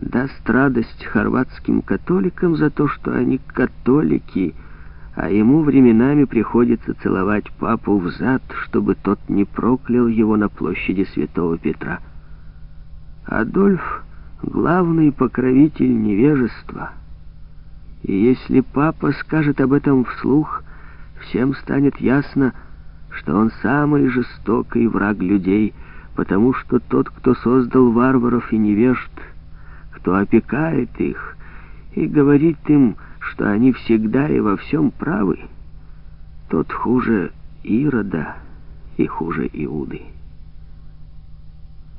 даст радость хорватским католикам за то, что они католики, а ему временами приходится целовать папу в зад, чтобы тот не проклял его на площади Святого Петра. Адольф — главный покровитель невежества. И если папа скажет об этом вслух, всем станет ясно, что он самый жестокий враг людей, потому что тот, кто создал варваров и невежд, кто опекает их и говорит им, что они всегда и во всем правы, тот хуже Ирода и хуже Иуды.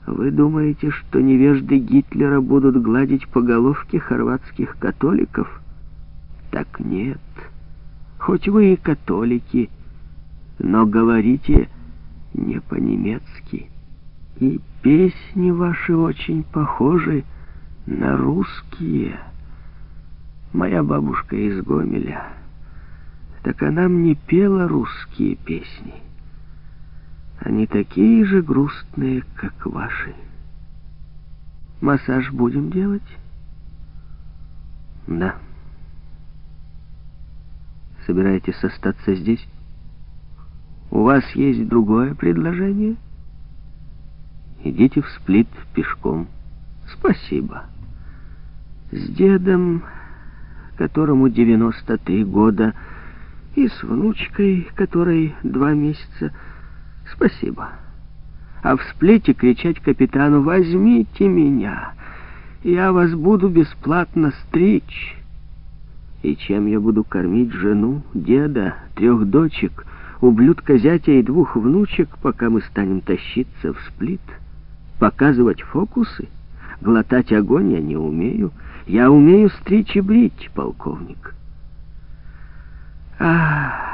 Вы думаете, что невежды Гитлера будут гладить по головке хорватских католиков? Так нет. Хоть вы и католики, но говорите не по-немецки. И песни ваши очень похожи на русские. Моя бабушка из Гомеля, так она мне пела русские песни. Они такие же грустные, как ваши. Массаж будем делать? Да. Собираетесь остаться здесь? У вас есть другое предложение? Идите в сплит пешком. Спасибо. С дедом, которому 93 года, и с внучкой, которой два месяца, Спасибо. А в сплете кричать капитану «Возьмите меня! Я вас буду бесплатно стричь!» И чем я буду кормить жену, деда, трех дочек, ублюдка зятя и двух внучек, пока мы станем тащиться в сплит? Показывать фокусы? Глотать огонь я не умею. Я умею стричь и брить, полковник. Ах...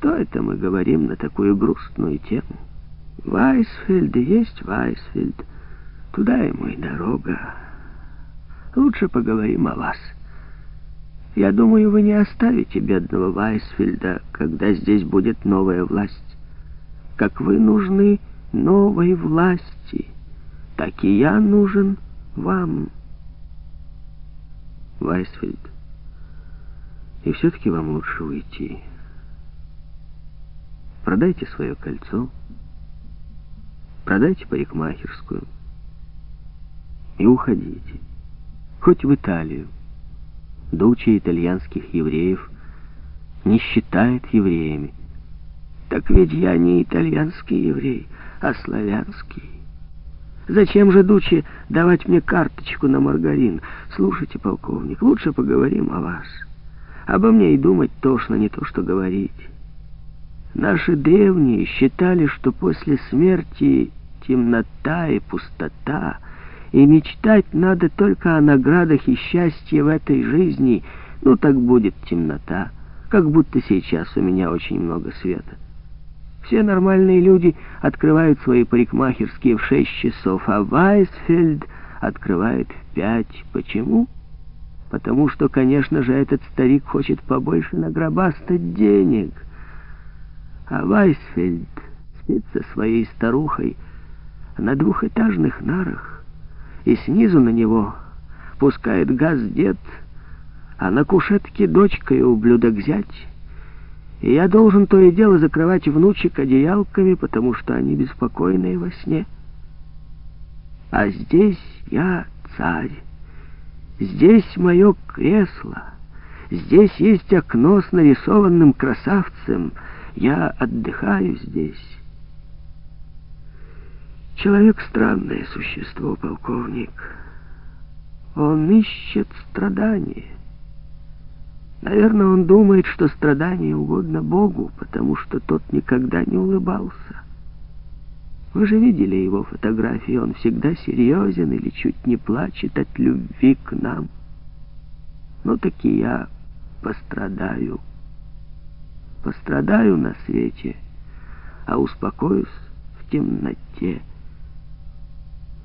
Что это мы говорим на такую грустную тему? Вайсфельд есть Вайсфельд. Туда ему и дорога. Лучше поговорим о вас. Я думаю, вы не оставите бедного Вайсфельда, когда здесь будет новая власть. Как вы нужны новой власти, так и я нужен вам. Вайсфельд, и все-таки вам лучше уйти. Продайте свое кольцо, продайте парикмахерскую и уходите. Хоть в Италию. Дучи итальянских евреев не считает евреями. Так ведь я не итальянский еврей, а славянский. Зачем же, Дучи, давать мне карточку на маргарин? Слушайте, полковник, лучше поговорим о вас. Обо мне и думать тошно, не то что говорить. Наши древние считали, что после смерти темнота и пустота, и мечтать надо только о наградах и счастье в этой жизни. Ну, так будет темнота, как будто сейчас у меня очень много света. Все нормальные люди открывают свои парикмахерские в шесть часов, а Вайсфельд открывает в пять. Почему? Потому что, конечно же, этот старик хочет побольше награбастать денег — а Вайсфельд спит со своей старухой на двухэтажных нарах, и снизу на него пускает газ дед, а на кушетке дочка и ублюдок зять. И я должен то и дело закрывать внучек одеялками, потому что они беспокойные во сне. А здесь я царь. Здесь мое кресло. Здесь есть окно с нарисованным красавцем — я отдыхаю здесь. Человек — странное существо, полковник. Он ищет страдания. Наверное, он думает, что страдание угодно Богу, потому что тот никогда не улыбался. Вы же видели его фотографии, он всегда серьезен или чуть не плачет от любви к нам. Ну, так и я пострадаю пострадаю на свете, а успокоюсь в темноте.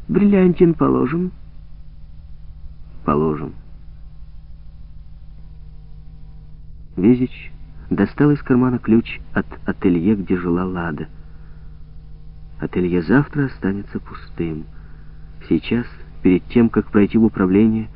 Бриллиантин положим? Положим. Везич достал из кармана ключ от ателье, где жила Лада. Ателье завтра останется пустым. Сейчас перед тем, как пройти в управление,